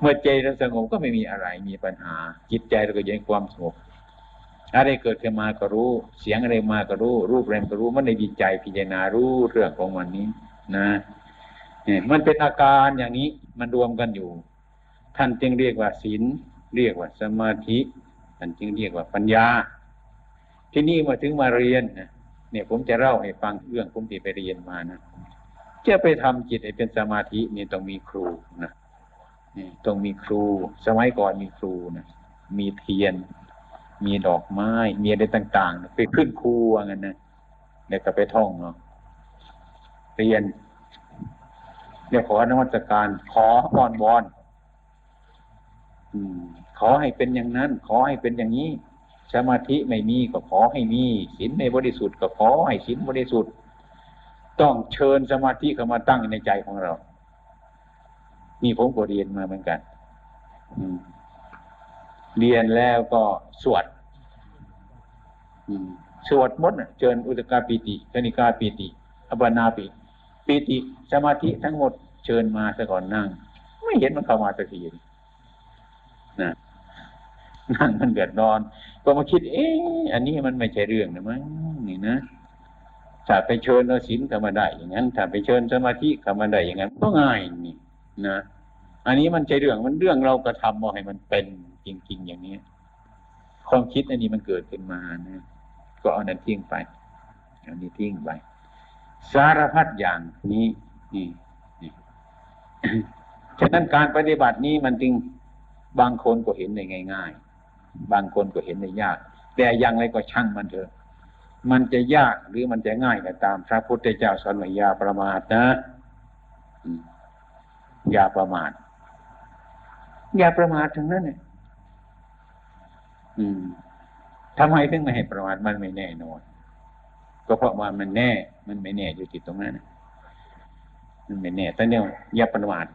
เมื่อใจเราสงบก็ไม่มีอะไรมีปัญหา จิตใจเราก็ยังความสงบอะไรเกิดขึ้นมาก็รู้ เสียงอะไรมาก็รู้ รูปอะไรก็รู้มันในวิจัยพิจารณารู้เรื่องของมันนี้ นะเนี่ยมันเป็นอาการอย่างนี้มันรวมกันอยู่ ท่านจึงเรียกว่าศีลเรียกว่าสมาธิ ท่านจึงเรียกว่าปัญญา ที่นี่มาถึงมาเรียนนะเนี่ยผมจะเล่าให้ฟังเรื่องผมที่ไปเรียนมานะจะไปทำจิตให้เป็นสมาธินี่ต้องมีครูนะนี่ต้องมีครู สมัยก่อนมีครูนะมีเทียน มีดอกไม้ มีอะไรต่าง ๆ ไปขึ้นครูว่างั้นนะเดี๋ยวก็ไปท่องเนาะเรียนเดี๋ยวขอนวัตการขออ้อนวอน ขอให้เป็นอย่างนั้น ขอให้เป็นอย่างนี้ สมาธิไม่มีก็ขอให้มีศีลในบริสุทธิ์ก็ขอให้ศีลบริสุทธิ์ ต้องเชิญสมาธิเข้ามาตั้งในใจของเรา นี่ผมก็เรียนมาเหมือนกันเรียนแล้วก็สวดสวดมดเชิญอุตกาปิติคณิกาปิติอัปนาปิปิติ สมาธิทั้งหมดเชิญมาซะก่อนนั่ง ไม่เห็นมันเข้ามาสักทีนะ นั่งมันเดือดร้อน ก็มาคิด เอ๊ะอันนี้มันไม่ใช่เรื่องนะมั้งนี่นะถ้าไปเชิญเอาศีลเข้ามาได้ อย่างนั้นถ้าไปเชิญสมาธิเข้ามาได้อย่างนั้นก็ง่ายนี่นะอันนี้มันใช่เรื่องมันเรื่องเรากระทำมาให้มันเป็นจริง ๆ อย่างนี้ความคิดอันนี้มันเกิดขึ้นมานะก็เอานั้นทิ้งไปอันนี้ทิ้งไป สารพัดอย่างนี้นี่นี่ฉะนั้นการปฏิบัตินี้มันจึงบางคนก็เห็นได้ง่ายๆ บางคนก็เห็นได้ยาก แต่ยังไรก็ช่างมันเถอะ มันจะยากหรือมันจะง่ายก็ตาม พระพุทธเจ้าสอนว่าอย่าประมาทนะอย่าประมาทอย่าประมาททั้งนั้นเนี่ยอืมทำไมถึงไม่ให้ประมาทมันไม่แน่นอน ก็เพราะว่ามันแน่ มันไม่แน่อยู่ที่ตรงนั้นมันไม่แน่แต่เนี่ยอย่าประมาท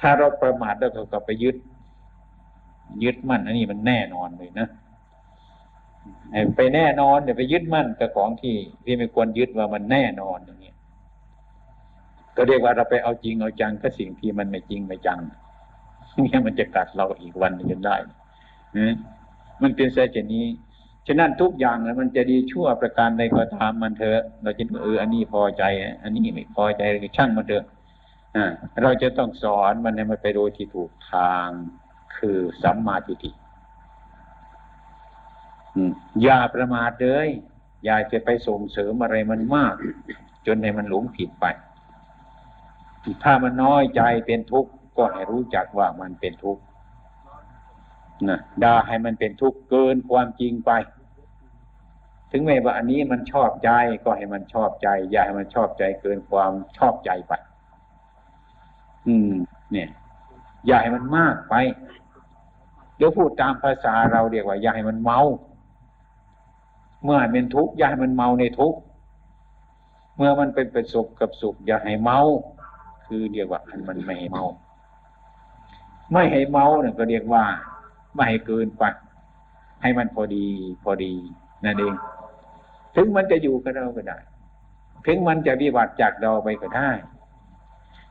ถ้าเราประมาทแล้วเราก็ไปยึด ยึดมั่นอันนี้มันแน่นอนเลยนะไปแน่นอนเดี๋ยวไปยึดมั่นกับของที่ที่ไม่ควรยึดว่ามันแน่นอนอย่างเงี้ยก็เรียกว่าเราไปเอาจริงเอาจังกับสิ่งที่มันไม่จริงไม่จังเนี่ยมันจะกัดเราอีกวันนึงจนได้นะมันเป็นเสียเช่นนี้ ฉะนั้นทุกอย่างนะมันจะดีชั่วประการใดก็ตามมันเถอะเราจะเอออันนี้พอใจ อันนี้ไม่พอใจช่างมันเถอะเราจะต้องสอนมันให้มันไปโดยที่ถูกทาง คือสัมมาทิฏฐิอย่าประมาทเลยอย่าจะไปส่งเสริมอะไรมันมาก จนให้มันหลงผิดไป ถ้ามันน้อยใจเป็นทุกข์ก็ให้รู้จักว่ามันเป็นทุกข์นะด่าให้มันเป็นทุกข์เกินความจริงไป ถึงแม้ว่าอันนี้มันชอบใจก็ให้มันชอบใจ อย่าให้มันชอบใจเกินความชอบใจไป อืม เนี่ย อย่าให้มันมากไป เดี๋ยวพูดตามภาษาเราเรียกว่าอย่าให้มันเมา เมื่อเป็นทุกข์อย่าให้มันเมาในทุกข์เมื่อมันเป็นประสบกับสุขอย่าให้เมา คือเรียกว่ามันไม่ให้เมา ไม่ให้เมาเนี่ยก็เรียกว่า ไม่ให้เกินไปให้มันพอดีพอดีนั่นเอง ถึงมันจะอยู่กับเราก็ได้ ถึงมันจะวิบัติจากเราไปก็ได้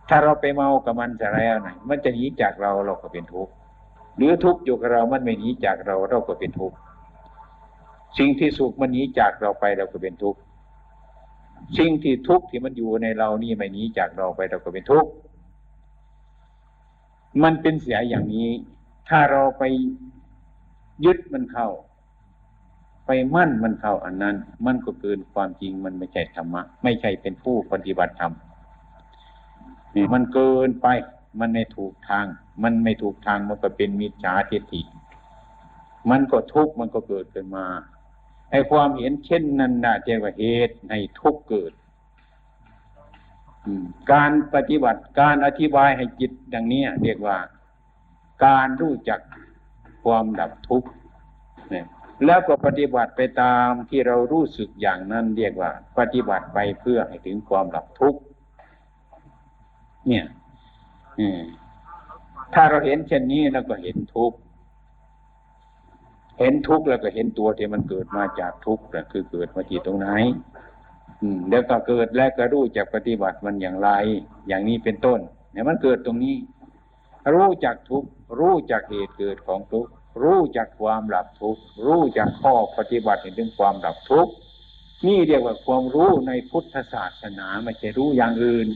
ถ้าเราไปเมากับมันจะแล้วไหนมันจะหนีจากเราเราก็เป็นทุกข์ หรือทุกข์อยู่กับเรามันไม่หนีจากเราเราก็เป็นทุกข์สิ่งที่สุขมันหนีจากเราไปเราก็เป็นทุกข์สิ่งที่ทุกข์ที่มันอยู่ในเรานี่ไม่หนีจากเราไปเราก็เป็นทุกข์มันเป็นเสียอย่างนี้ ถ้าเราไปยึดมันเข้า ไปมั่นมันเข้าอันนั้น มันก็เกินความจริงมันไม่ใช่ธรรมะ ไม่ใช่เป็นผู้ปฏิบัติธรรมนี่มันเกินไป มันไม่ถูกทาง มันไม่ถูกทางมันก็เป็นมิจฉาทิฏฐิมันก็ทุกข์มันก็เกิดขึ้นมาไอ้ความเห็นเช่นนั้นน่ะเจว่าเหตุให้ทุกข์เกิดการปฏิบัติการอธิบายให้จิตดังนี้เรียกว่า การรู้จักความดับทุกข์เนี่ยแล้วก็ปฏิบัติไปตามที่เรารู้สึกอย่างนั้นเรียกว่า ปฏิบัติไปเพื่อให้ถึงความดับทุกข์เนี่ย ถ้าเราเห็นเช่นนี้เราก็เห็นทุกข์เห็นทุกข์แล้วก็เห็นตัวที่มันเกิดมาจากทุกข์คือเกิดมาที่ตรงไหนอืมแล้วก็เกิดแล้วก็รู้จักปฏิบัติมันอย่างไร อย่างนี้เป็นต้น เนี่ยมันเกิดตรงนี้ รู้จักทุกข์รู้จักเหตุเกิดของทุกข์รู้จักความหลับทุกข์รู้จักข้อปฏิบัติถึงความหลับทุกข์นี่เรียกว่าความรู้ในพุทธศาสนาไม่ใช่รู้อย่างอื่น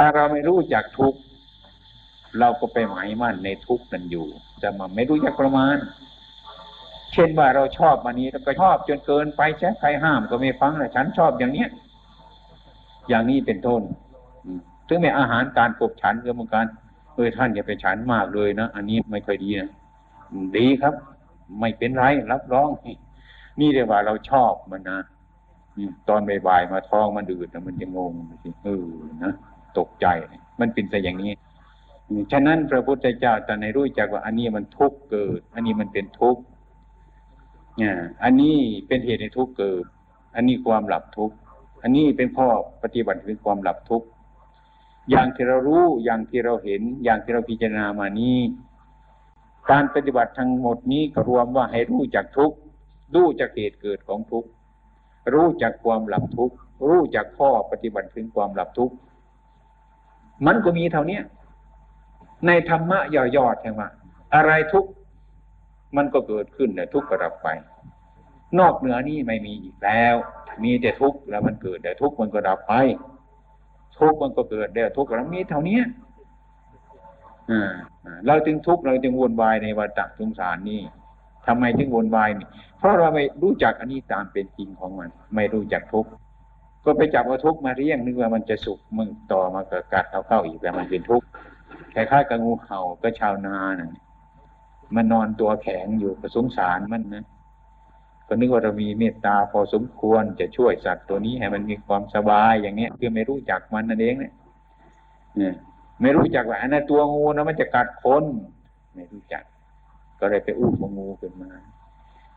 ถ้าเราไม่รู้จักทุกข์เราก็ไปหมายมั่นในทุกข์นั้นอยู่ จะมาไม่รู้จักประมาณ เช่นว่าเราชอบมันนี้เราก็ชอบจนเกินไปใช่ใครห้ามก็ไม่ฟังเลยฉันชอบอย่างเนี้ย อย่างนี้เป็นต้นถึงแม้อาหารการกบฉันก็เหมือนกันเออท่านอย่าไปฉันมากเลยนะอันนี้ไม่ค่อยดีนะดีครับ ไม่เป็นไรรับรอง นี่เรียกว่าเราชอบมันนะตอนบ่ายๆมาท้องมันดืดมันจะงงเออนะ ตกใจ มันเป็นแต่อย่างนี้ ฉะนั้นพระพุทธเจ้าตอนในรู้จักว่า อันนี้มันทุกข์เกิด อันนี้มันเป็นทุกข์เนี่ยอันนี้เป็นเหตุในทุกข์เกิด อันนี้ความหลับทุกข์ อันนี้เป็นข้อปฏิบัติถึงความหลับทุกข์ อย่างที่เรารู้ อย่างที่เราเห็น อย่างที่เราพิจารณามานี้ การปฏิบัติทั้งหมดนี้ก็รวมว่าให้รู้จักทุกรู้จักเหตุเกิดของทุกรู้จักความหลับทุกรู้จักข้อปฏิบัติถึงความหลับทุก มันก็มีเท่านี้ในธรรมะย่อๆใช่ไหมอะไรทุกมันก็เกิดขึ้นแต่ทุกก็ดับไป นอกเหนือนี้ไม่มีอีกแล้ว มีแต่ทุกข์แล้วมันเกิดแต่ทุกข์มันก็ดับไป ทุกข์มันก็เกิดได้ทุกข์เรามีเท่านี้อ่าเราจึงทุกข์เราจึงวนวายในวัฏสงสารนี่ทำไมจึงวนวายนี่เพราะเราไม่รู้จักอันนี้ตามเป็นจริงของมัน ไม่รู้จักทุกข์ ก็ไปจับเอาทุกข์มาเรียงนึกว่ามันจะสุขมึงต่อมาเกิดกัดเท้าเข้าอีกแต่มันเป็นทุกข์คล้ายๆกับงูเห่าก็ชาวนาน่ะมันนอนตัวแข็งอยู่ก็สงสารมันนะก็นึกว่าเรามีเมตตาพอสมควรจะช่วยสัตว์ตัวนี้ให้มันมีความสบายอย่างเนี้ยคือไม่รู้จักมันนั่นเองเนี่ยเนี่ยไม่รู้จักว่าอันนั้นตัวงูนะมันจะกัดคน ไม่รู้จัก ก็เลยไปอู้ของงูขึ้นมา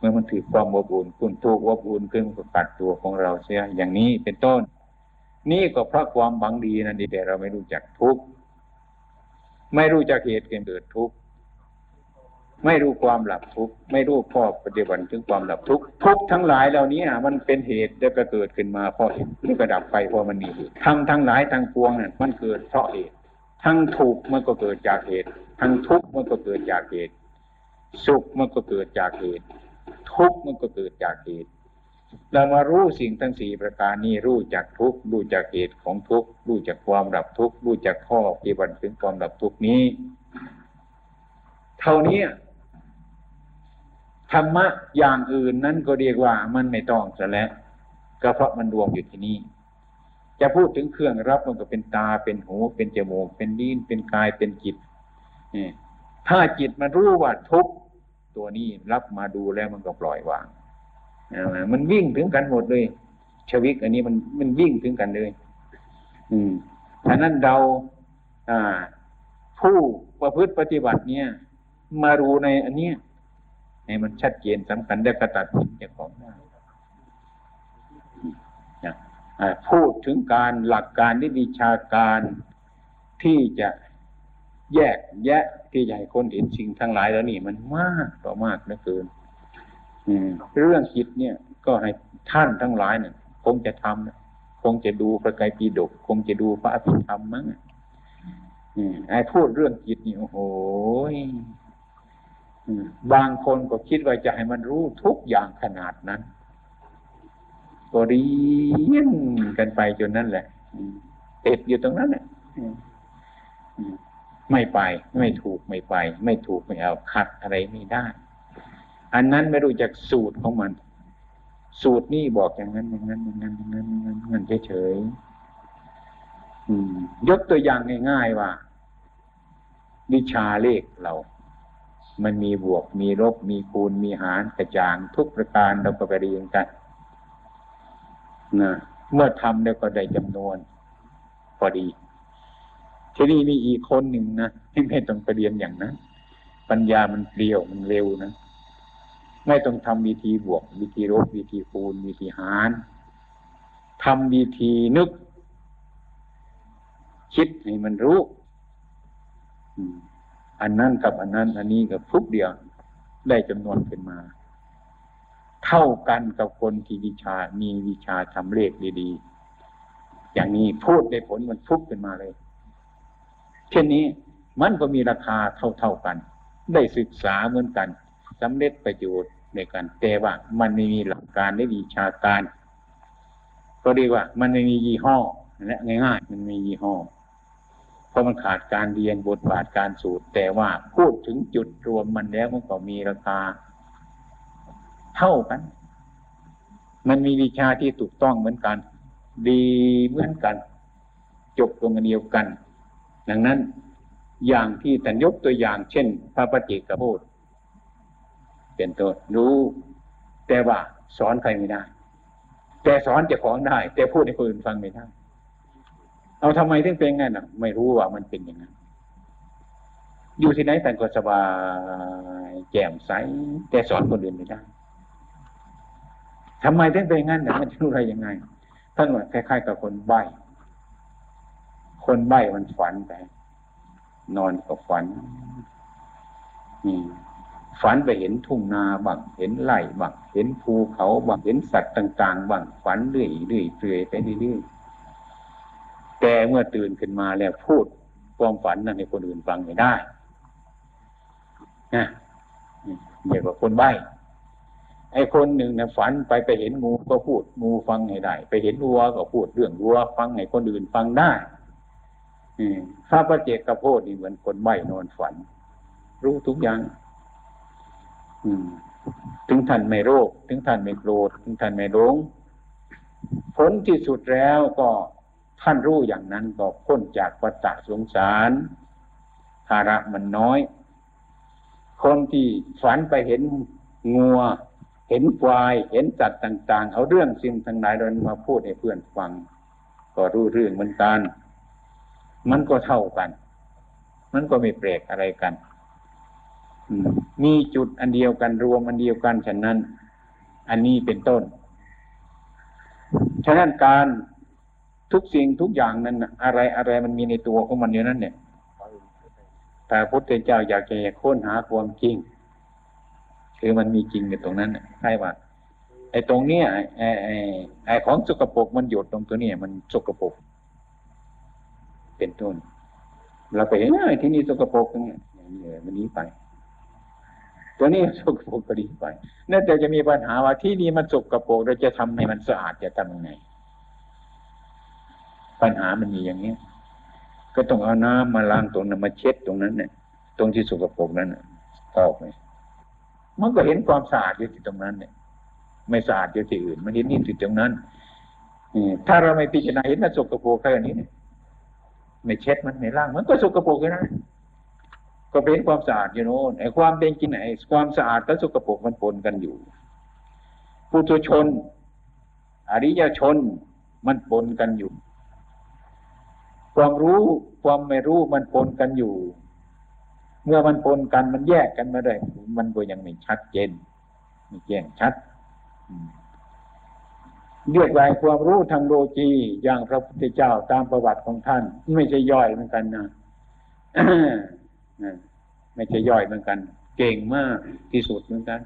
เมื่อมันถือความอบอุ่นคุณทุกข์อบอุ่นขึ้นก็กัดตัวของเราเสียอย่างนี้เป็นต้น นี่ก็เพราะความบังดีนั่นดีแต่เราไม่รู้จักทุกข์ไม่รู้จักเหตุเกิดทุกข์ไม่รู้ความหลับทุกข์ไม่รู้ข้อปฏิบัติถึงความหลับทุกข์ทุกข์ทั้งหลายเหล่านี้มันเป็นเหตุแล้วก็เกิดขึ้นมาเพราะเหตุนี่ก็ดับไปเพราะมันมีเหตุทั้งทั้งหลายทั้งปวงนั่นมันเกิดเพราะเหตุทั้งถูกมันก็เกิดจากเหตุ ทั้งทุกข์มันก็เกิดจากเหตุ สุขมันก็เกิดจากเหตุ ทุกข์มันก็เกิดจากเหตุ เรามารู้สิ่งทั้งสี่ประการนี้รู้จากทุกข์รู้จากเหตุของทุกข์รู้จากความดับทุกข์รู้จากข้อปฏิบัติถึงความดับทุกข์นี้ เท่านี้ธรรมะอย่างอื่นนั้นก็เรียกว่ามันไม่ต้องซะแล้วก็เพราะมันรวมอยู่ที่นี่ จะพูดถึงเครื่องรับมันก็เป็นตาเป็นหู เป็นจมูกเป็นลิ้นเป็นกายเป็นจิตถ้าจิตมันรู้ว่าทุก ตัวนี้รับมาดูแล้วมันก็ปล่อยวางมันวิ่งถึงกันหมดเลยชวิกอันนี้มันมันวิ่งถึงกันเลย อืมฉะนั้นเราอ่าผู้ประพฤติปฏิบัติเนี่ย มารู้ในอันเนี้ยให้มันชัดเจนสำคัญได้กระตัดสินเจ้าของได้พูดถึงการหลักการนิวิชาการที่จะ แยกแยะที่ใหญ่คนเห็นสิ่งทั้งหลายแล้วนี่ มันมากต่อมากเหลือเกินเรื่องจิตเนี่ยก็ให้ท่านทั้งหลายเนี่ย คงจะทำคงจะดูพระไตรปิฎกคงจะดูพระอภิธรรมมั้งไอ้พูดเรื่องจิตนี่โอ้โหบางคนก็คิดว่าจะให้มันรู้ทุกอย่างขนาดนั้น ก็เรียนกันไปจนนั่นแหละติดอยู่ตรงนั้นแหละ ไม่ไป ไม่ถูกไม่ไป ไม่ถูกไม่เอาขัดอะไรไม่ได้ อันนั้นไม่รู้จักสูตรของมัน สูตรนี่บอกอย่างนั้นอย่างนั้นอย่างนั้นอย่างนั้นอย่างนั้นเฉยๆยกตัวอย่างง่ายๆว่า วิชาเลขเรา มันมีบวกมีลบมีคูณมีหารกระจางทุกประการเราก็ไปเรียนกันนะเมื่อทำแล้วก็ได้จำนวน พอดี ที่นี่มีอีกคนหนึ่งนะที่ไม่ต้องไปเรียนอย่างนั้นปัญญามันเปรี้ยวมันเร็วนะไม่ต้องทำวิธีบวก วิธีลบวิธีคูณวิธีหารทำวิธีนึก คิดให้มันรู้อันนั้นกับอันนั้น อันนี้กับทุกเดียวได้จำนวนขึ้นมา เท่ากันกับคนที่วิชามีวิชาทำเลขดี ๆ อย่างนี้พูดได้ผลมันฟุกขึ้นมาเลย เช่นนี้มันก็มีราคาเท่าๆกัน ได้ศึกษาเหมือนกันสำเร็จประโยชน์ในกันแต่ว่ามันไม่มีหลักการในวิชาการ ก็เรียกว่า มันไม่มียี่ห้อและง่ายๆ มันมียี่ห้อเพราะมันขาดการเรียนบทบาทการสูตร แต่ว่าพูดถึงจุดรวมมันแล้วมันก็มีราคา เท่ากัน มันมีวิชาที่ถูกต้องเหมือนกัน ดีเหมือนกัน จบตรงเดียวกัน ดังนั้นอย่างที่แต่ยกตัวอย่าง เช่น พระปฏิกพูดเป็นตัวรู้ แต่ว่าสอนใครไม่ได้ แต่สอนเจ้าของได้ แต่พูดให้คนอื่นฟังไม่ได้ เอาทำไมถึงเป็นงั้นอะ ไม่รู้ว่ามันเป็นอย่างนั้นอยู่ที่ไหนแต่ก็สบายแจ่มใสแต่สอนคนอื่นไม่ได้ทำไมถึงเป็นงั้นเนี่ยมันจะรู้อะไรยังไงท่านว่าคล้ายๆกับคนใบ้ คนใบ้มันฝันไป นอนกับฝันนี่ฝันไปเห็นทุ่งนาบังเห็นไร่บังเห็นภูเขาบังเห็นสัตว์ต่าง ๆบังฝันเรื่อยๆเรื่อยไปเรื่อยๆแต่เมื่อตื่นขึ้นมาแล้วพูดความฝันนั้นให้คนอื่นฟังไม่ได้นะเรียกว่าคนใบ้ไอ้คนหนึ่งนะฝันไปไปเห็นงูก็พูดงูฟังให้ได้ ไปเห็นวัวก็พูดเรื่องวัวฟังให้คนอื่นฟังได้ พระประเจกกระโพดนี่เหมือนคนใบ้นอนฝัน รู้ทุกอย่าง อืม ถึงท่านไม่โรค ถึงท่านไม่โกรธ ถึงท่านไม่หลง ผลที่สุดแล้วก็ท่านรู้อย่างนั้นก็พ้นจากวัฏสงสารภาระมันน้อย คนที่ฝันไปเห็นงัว เห็นควาย เห็นสัตว์ต่าง ๆ เอาเรื่องสิ่งทั้งหลายเรามาพูดให้เพื่อนฟัง ก็รู้เรื่องเหมือนกัน มันก็เท่ากัน มันก็ไม่แปลกอะไรกันมีจุดอันเดียวกันรวมอันเดียวกันฉะนั้น อันนี้เป็นต้น ฉะนั้นการทุกสิ่งทุกอย่างนั้นอะไรอะไรมันมีในตัวของมันอยู่นั้นเนี่ยแต่พุทธเจ้าอยากจะค้นหาความจริง คือมันมีจริงในตรงนั้นใช่ว่าไอ้ตรงเนี้ยไอ้ไอ้ไอ้ของสกปรกมันหยดตรงตัวเนี้ยมันสกปรก เป็นต้น เราไปเห็นไอ้ที่นี่สกปรกตรงนี้มันนี้ไป ตัวนี้สกปรกก็ดีไปนั่นแต่จะมีปัญหาว่าที่นี่มันสกปรกเราจะทำให้มันสะอาดจะทำยังไง ปัญหามันมีอย่างนี้ก็ต้องเอาน้ำมาล้างตรงนั้นมาเช็ดตรงนั้นเนี่ยตรงที่สกปรกนั้นออกไปมันก็เห็นความสะอาดอยู่ที่ตรงนั้นเนี่ยไม่สะอาดอยู่ที่อื่น มันเห็นนี่ที่ตรงนั้นถ้าเราไม่พิจารณาเห็นมันสกปรกแค่นี้เนี่ย ไม่เช็ดมันไม่ล้างมันก็สกปรกอยู่นะก็เป็นความสะอาดอยู่โน่นไอ้ความเป็นจริงไหนความสะอาดกับสกปรกมันปนกันอยู่ปุถุชน อริยชนมันปนกันอยู่ ความรู้ความไม่รู้มันปนกันอยู่ เมื่อมันปนกันมันแยกกันมาได้ มันก็ยังไม่ชัดเจนไม่แจ้งชัด เรียกว่าความรู้ทางโลจีอย่างพระพุทธเจ้าตามประวัติของท่าน ไม่ใช่ย่อยเหมือนกันนะไม่ใช่ย่อยเหมือนกัน เก่งมากที่สุดเหมือนกัน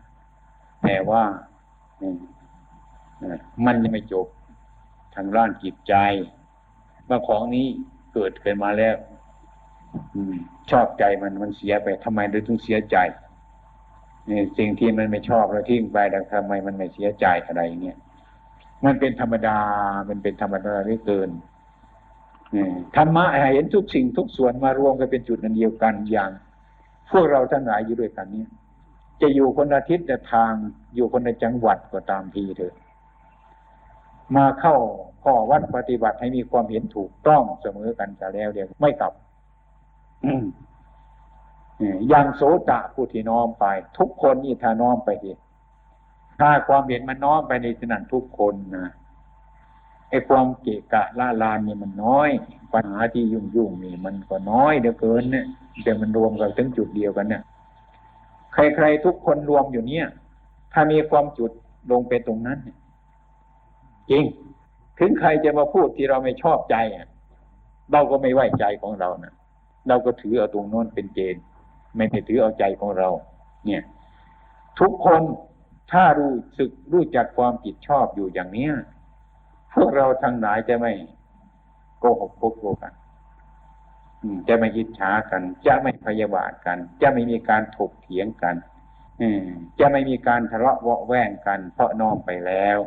แต่ว่ามันยังไม่จบทางด้านจิตใจว่าของนี้เกิดขึ้นมาแล้วชอบใจมันมันเสียไปทำไมเราถึงเสียใจนี่สิ่งที่มันไม่ชอบเราทิ้งไปแต่ทำไมมันไม่เสียใจอะไรเงี้ย มันเป็นธรรมดา มันเป็นธรรมดาไม่เกินธรรมะเห็นทุกสิ่งทุกส่วนมารวมกันเป็นจุดนันเดียวกันอย่าง พวกเราทั้งหลายอยู่ด้วยกันนี้จะอยู่คนละทิศแต่ทางอยู่คนละจังหวัดก็ตามทีเถอะมาเข้าข้อวัดปฏิบัติให้มีความเห็นถูกต้องเสมอกันจะแล้วเดียวไม่กลับอย่างโสตะผู้ที่น้อมไป ทุกคนนี่ถ้าน้อมไปดี ถ้าความเห็นมันน้อมไปในที่นั้นทุกคนนะไอ้ความเกะกะล่าลานนี่ยมันน้อย ปัญหาที่ยุ่งยุ่งนี่มันก็น้อยเหลือเกินเนี่ยแต่มันรวมกันถึงจุดเดียวกันเนี่ยใครๆทุกคนรวมอยู่เนี่ย ถ้ามีความจุดลงไปตรงนั้นเนี่ยจริง ถึงใครจะมาพูดที่เราไม่ชอบใจอะเราก็ไม่ไว้ใจของเรานะเราก็ถือเอาตรงโน้นเป็นเกณฑ์ ไม่ได้ถือเอาใจของเรา เนี่ย ทุกคน ถ้ารู้สึกรู้จักความผิดชอบอยู่อย่างเนี้ยพวกเราทั้งหลายจะไม่โกหกพกโกกันจะไม่อิจฉากัน จะไม่พยาบาทกัน จะไม่มีการถกเถียงกันจะไม่มีการทะเลาะเวาะแว่งกัน เพราะน้อมไปแล้ว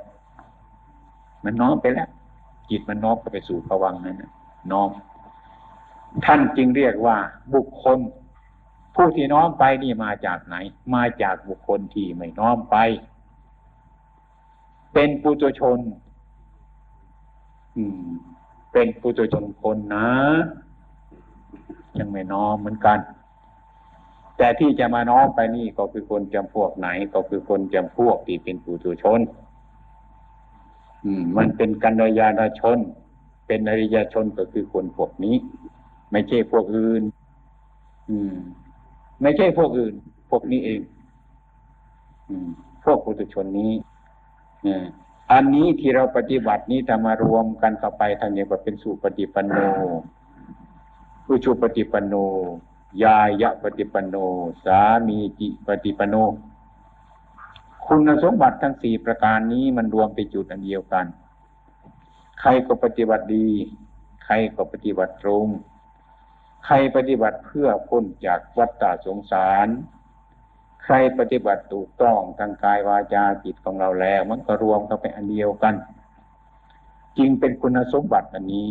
มันน้อมไปแล้ว จิตมันน้อมไปสู่ภวังนั้นน้อมท่านจึงเรียกว่าบุคคล ผู้ที่น้อมไปนี่มาจากไหน มาจากบุคคลที่ไม่น้อมไป เป็นปุถุชน อืม เป็นปุถุชนคนนะ ยังไม่น้อมเหมือนกัน แต่ที่จะมาน้อมไปนี่ก็คือคนจำพวกไหน ก็คือคนจำพวกที่เป็นปุถุชนมันเป็นกัญญาณชน เป็นอริยชนก็คือคนพวกนี้ ไม่ใช่พวกอื่น อืม ไม่ใช่พวกอื่น พวกนี้เองพวกปุถุชนนี้อันนี้ที่เราปฏิบัตินี้ทำมารวมกันเข้าไปทางนี้ว่าเป็นสุปฏิปันโนอุชุปฏิปันโน ยายะปฏิปันโน สามีจิปฏิปันโน คุณสมบัติทั้งสี่ประการนี้มันรวมไปจุดอันเดียวกัน ใครก็ปฏิบัติดี ใครก็ปฏิบัติตรง ใครปฏิบัติเพื่อพ้นจากวัฏฏะสงสาร ใครปฏิบัติถูกต้องทางกายวาจาจิตของเราแล้ว มันก็รวมกันไปอันเดียวกันจริงเป็นคุณสมบัติอันนี้